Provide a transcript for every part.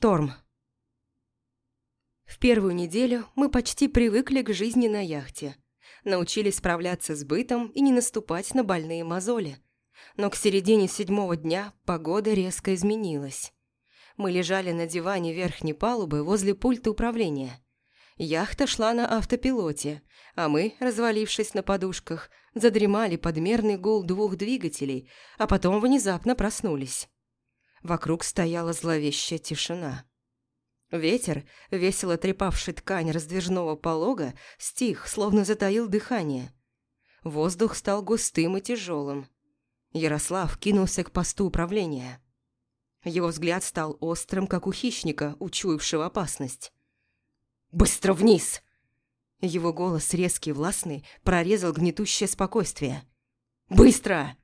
Шторм. В первую неделю мы почти привыкли к жизни на яхте. Научились справляться с бытом и не наступать на больные мозоли. Но к середине седьмого дня погода резко изменилась. Мы лежали на диване верхней палубы возле пульта управления. Яхта шла на автопилоте, а мы, развалившись на подушках, задремали подмерный гул двух двигателей, а потом внезапно проснулись. Вокруг стояла зловещая тишина. Ветер, весело трепавший ткань раздвижного полога, стих, словно затаил дыхание. Воздух стал густым и тяжелым. Ярослав кинулся к посту управления. Его взгляд стал острым, как у хищника, учуявшего опасность. «Быстро вниз!» Его голос, резкий, властный, прорезал гнетущее спокойствие. «Быстро!»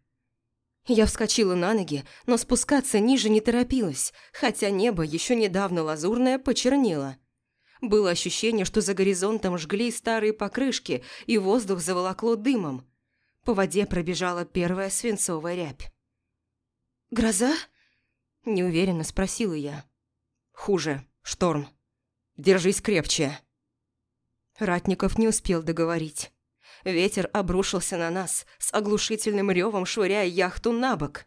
Я вскочила на ноги, но спускаться ниже не торопилась, хотя небо, еще недавно лазурное, почернело. Было ощущение, что за горизонтом жгли старые покрышки, и воздух заволокло дымом. По воде пробежала первая свинцовая рябь. «Гроза?» – неуверенно спросила я. «Хуже. Шторм. Держись крепче». Ратников не успел договорить. Ветер обрушился на нас, с оглушительным ревом швыряя яхту на бок.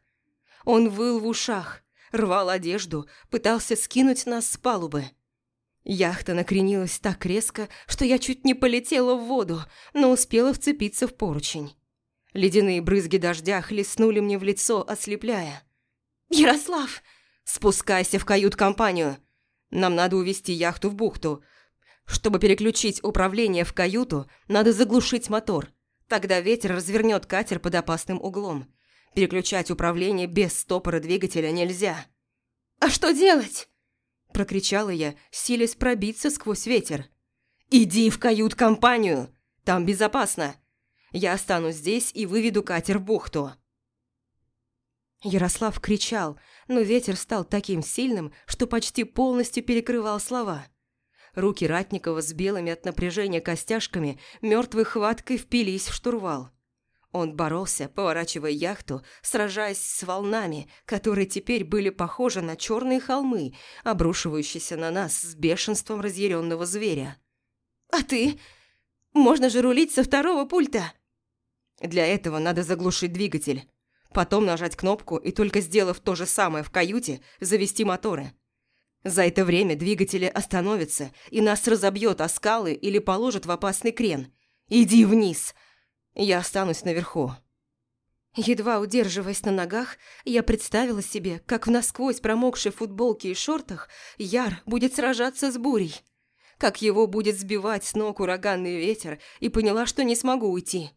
Он выл в ушах, рвал одежду, пытался скинуть нас с палубы. Яхта накренилась так резко, что я чуть не полетела в воду, но успела вцепиться в поручень. Ледяные брызги дождя хлестнули мне в лицо, ослепляя. «Ярослав!» «Спускайся в кают-компанию! Нам надо увести яхту в бухту, чтобы переключить управление в каюту, надо заглушить мотор. Тогда ветер развернет катер под опасным углом. Переключать управление без стопора двигателя нельзя. «А что делать?» – прокричала я, силясь пробиться сквозь ветер. «Иди в кают-компанию! Там безопасно! Я останусь здесь и выведу катер в бухту!» Ярослав кричал, но ветер стал таким сильным, что почти полностью перекрывал слова – Руки Ратникова с белыми от напряжения костяшками мертвой хваткой впились в штурвал. Он боролся, поворачивая яхту, сражаясь с волнами, которые теперь были похожи на черные холмы, обрушивающиеся на нас с бешенством разъяренного зверя. «А ты? Можно же рулить со второго пульта!» «Для этого надо заглушить двигатель, потом нажать кнопку и только сделав то же самое в каюте, завести моторы. За это время двигатели остановятся, и нас разобьет о скалы или положат в опасный крен. Иди вниз. Я останусь наверху. Едва удерживаясь на ногах, я представила себе, как в насквозь промокшей футболке и шортах Яр будет сражаться с бурей. Как его будет сбивать с ног ураганный ветер, и поняла, что не смогу уйти.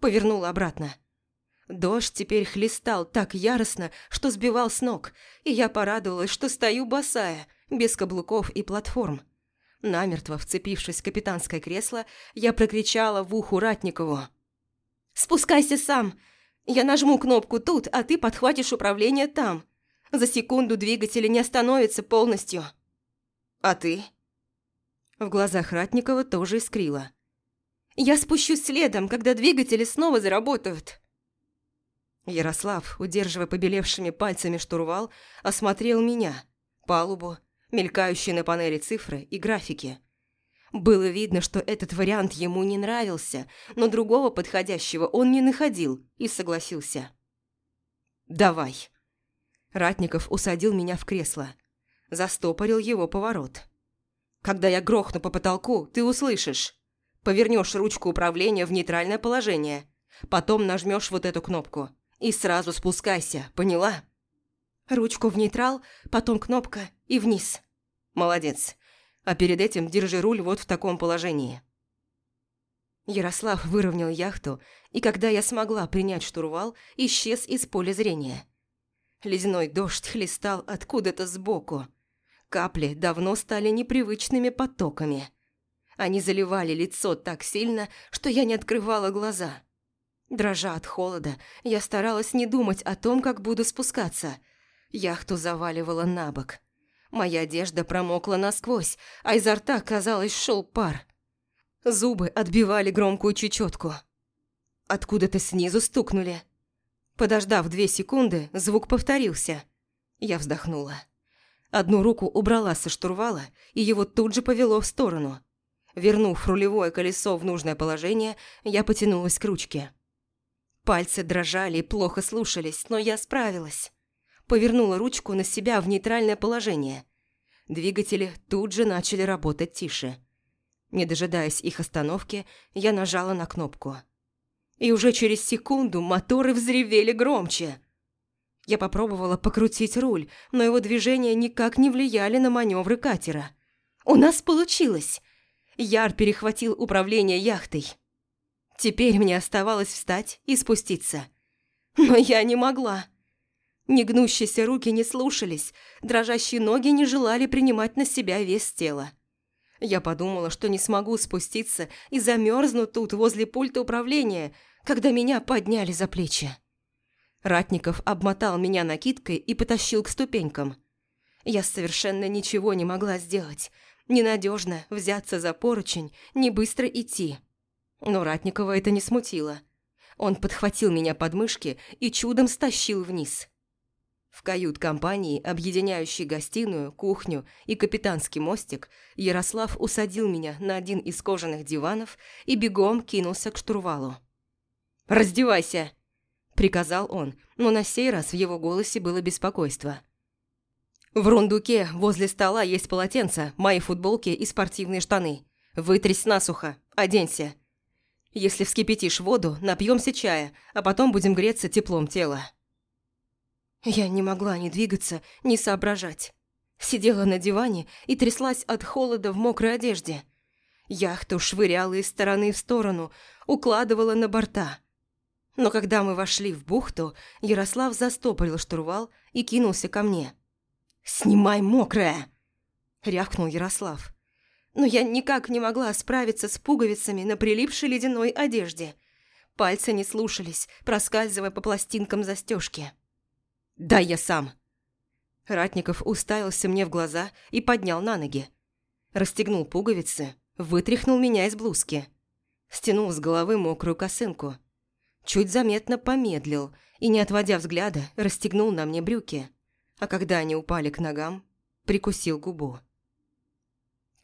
Повернула обратно. Дождь теперь хлестал так яростно, что сбивал с ног, и я порадовалась, что стою босая, без каблуков и платформ. Намертво вцепившись в капитанское кресло, я прокричала в уху Ратникову. «Спускайся сам! Я нажму кнопку тут, а ты подхватишь управление там. За секунду двигатели не остановятся полностью». «А ты?» В глазах Ратникова тоже искрило. «Я спущусь следом, когда двигатели снова заработают». Ярослав, удерживая побелевшими пальцами штурвал, осмотрел меня, палубу, мелькающие на панели цифры и графики. Было видно, что этот вариант ему не нравился, но другого подходящего он не находил и согласился. «Давай». Ратников усадил меня в кресло. Застопорил его поворот. «Когда я грохну по потолку, ты услышишь. Повернешь ручку управления в нейтральное положение. Потом нажмешь вот эту кнопку. И сразу спускайся, поняла? Ручку в нейтрал, потом кнопка и вниз. Молодец. А перед этим держи руль вот в таком положении. Ярослав выровнял яхту, и когда я смогла принять штурвал, исчез из поля зрения. Ледяной дождь хлестал откуда-то сбоку. Капли давно стали непривычными потоками. Они заливали лицо так сильно, что я не открывала глаза. Дрожа от холода, я старалась не думать о том, как буду спускаться. Яхту заваливала на бок. Моя одежда промокла насквозь, а изо рта, казалось, шел пар. Зубы отбивали громкую чечетку. Откуда-то снизу стукнули. Подождав две секунды, звук повторился. Я вздохнула. Одну руку убрала со штурвала, и его тут же повело в сторону. Вернув рулевое колесо в нужное положение, я потянулась к ручке. Пальцы дрожали и плохо слушались, но я справилась. Повернула ручку на себя в нейтральное положение. Двигатели тут же начали работать тише. Не дожидаясь их остановки, я нажала на кнопку. И уже через секунду моторы взревели громче. Я попробовала покрутить руль, но его движения никак не влияли на маневры катера. «У нас получилось!» Яр перехватил управление яхтой. Теперь мне оставалось встать и спуститься. Но я не могла. Негнущиеся руки не слушались, дрожащие ноги не желали принимать на себя вес тела. Я подумала, что не смогу спуститься и замерзну тут возле пульта управления, когда меня подняли за плечи. Ратников обмотал меня накидкой и потащил к ступенькам. Я совершенно ничего не могла сделать. Ненадежно взяться за поручень, не быстро идти. Но Ратникова это не смутило. Он подхватил меня под мышки и чудом стащил вниз. В кают-компании, объединяющей гостиную, кухню и капитанский мостик, Ярослав усадил меня на один из кожаных диванов и бегом кинулся к штурвалу. «Раздевайся!» – приказал он, но на сей раз в его голосе было беспокойство. «В рундуке возле стола есть полотенце, мои футболки и спортивные штаны. Вытрясь насухо, оденься. Если вскипятишь воду, напьемся чая, а потом будем греться теплом тела». Я не могла ни двигаться, ни соображать. Сидела на диване и тряслась от холода в мокрой одежде. Яхту швыряла из стороны в сторону, укладывала на борта. Но когда мы вошли в бухту, Ярослав застопорил штурвал и кинулся ко мне. «Снимай мокрое!» – рявкнул Ярослав но я никак не могла справиться с пуговицами на прилипшей ледяной одежде. Пальцы не слушались, проскальзывая по пластинкам застежки. «Дай я сам!» Ратников уставился мне в глаза и поднял на ноги. Расстегнул пуговицы, вытряхнул меня из блузки. Стянул с головы мокрую косынку. Чуть заметно помедлил и, не отводя взгляда, расстегнул на мне брюки. А когда они упали к ногам, прикусил губу.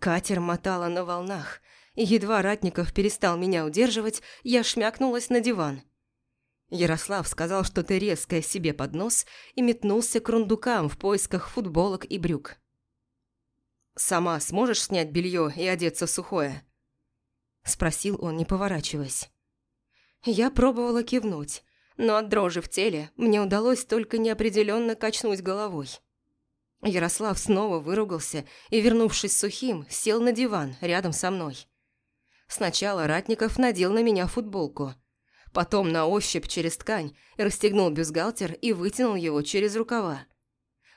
Катер мотала на волнах, и едва Ратников перестал меня удерживать, я шмякнулась на диван. Ярослав сказал что-то резкое себе под нос и метнулся к рундукам в поисках футболок и брюк. «Сама сможешь снять белье и одеться сухое?» Спросил он, не поворачиваясь. Я пробовала кивнуть, но от дрожи в теле мне удалось только неопределенно качнуть головой. Ярослав снова выругался и, вернувшись сухим, сел на диван рядом со мной. Сначала Ратников надел на меня футболку, потом на ощупь через ткань расстегнул бюстгальтер и вытянул его через рукава.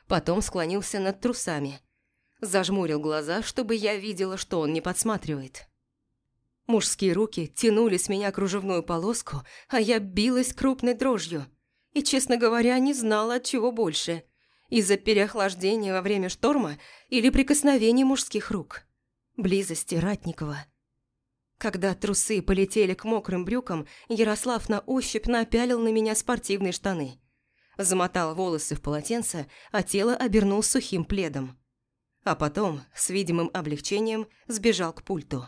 Потом склонился над трусами. Зажмурил глаза, чтобы я видела, что он не подсматривает. Мужские руки тянули с меня кружевную полоску, а я билась крупной дрожью. И, честно говоря, не знала, от чего больше – из-за переохлаждения во время шторма или прикосновений мужских рук. Близости Ратникова. Когда трусы полетели к мокрым брюкам, Ярослав на ощупь напялил на меня спортивные штаны. Замотал волосы в полотенце, а тело обернул сухим пледом. А потом, с видимым облегчением, сбежал к пульту.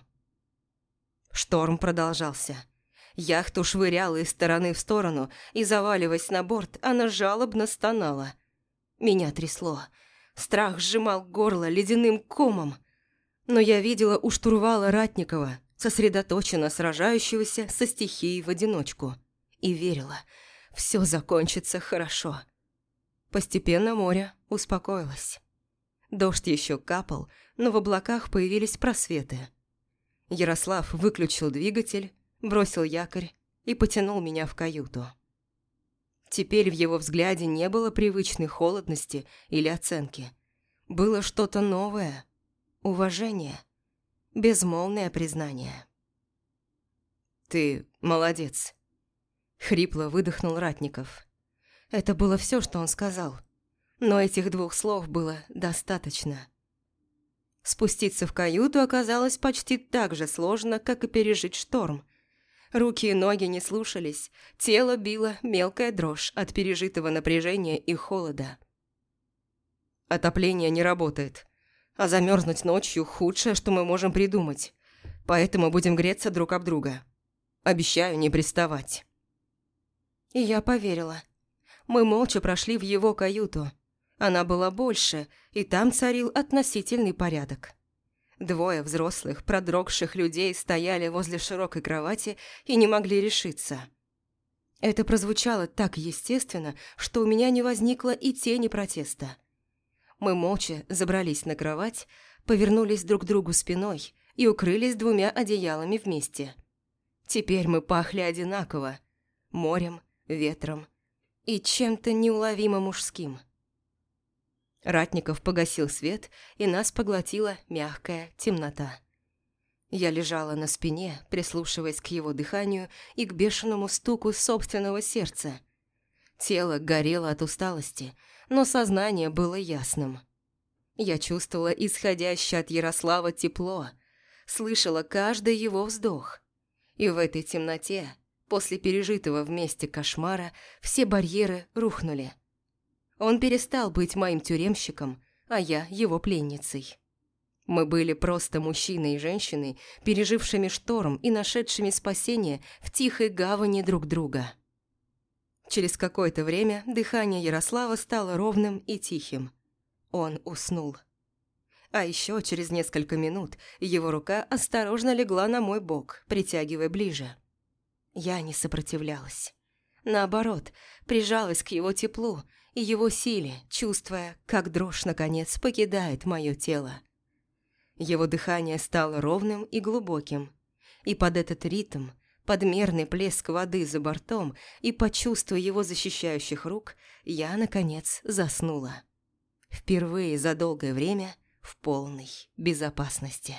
Шторм продолжался. Яхту швыряла из стороны в сторону, и, заваливаясь на борт, она жалобно стонала. Меня трясло. Страх сжимал горло ледяным комом. Но я видела у штурвала Ратникова, сосредоточенно сражающегося со стихией в одиночку. И верила, все закончится хорошо. Постепенно море успокоилось. Дождь еще капал, но в облаках появились просветы. Ярослав выключил двигатель, бросил якорь и потянул меня в каюту. Теперь в его взгляде не было привычной холодности или оценки. Было что-то новое, уважение, безмолвное признание. «Ты молодец», — хрипло выдохнул Ратников. Это было все, что он сказал, но этих двух слов было достаточно. Спуститься в каюту оказалось почти так же сложно, как и пережить шторм — Руки и ноги не слушались, тело било мелкая дрожь от пережитого напряжения и холода. Отопление не работает. А замерзнуть ночью – худшее, что мы можем придумать. Поэтому будем греться друг об друга. Обещаю не приставать». И я поверила. Мы молча прошли в его каюту. Она была больше, и там царил относительный порядок. Двое взрослых, продрогших людей стояли возле широкой кровати и не могли решиться. Это прозвучало так естественно, что у меня не возникло и тени протеста. Мы молча забрались на кровать, повернулись друг к другу спиной и укрылись двумя одеялами вместе. Теперь мы пахли одинаково – морем, ветром и чем-то неуловимо мужским. Ратников погасил свет, и нас поглотила мягкая темнота. Я лежала на спине, прислушиваясь к его дыханию и к бешеному стуку собственного сердца. Тело горело от усталости, но сознание было ясным. Я чувствовала исходящее от Ярослава тепло, слышала каждый его вздох. И в этой темноте После пережитого вместе кошмара все барьеры рухнули. Он перестал быть моим тюремщиком, а я его пленницей. Мы были просто мужчиной и женщиной, пережившими шторм и нашедшими спасение в тихой гавани друг друга. Через какое-то время дыхание Ярослава стало ровным и тихим. Он уснул. А еще через несколько минут его рука осторожно легла на мой бок, притягивая ближе. Я не сопротивлялась. Наоборот, прижалась к его теплу и его силе, чувствуя, как дрожь, наконец, покидает мое тело. Его дыхание стало ровным и глубоким, и под этот ритм, под мерный плеск воды за бортом и почувствуя его защищающих рук, я, наконец, заснула. Впервые за долгое время в полной безопасности.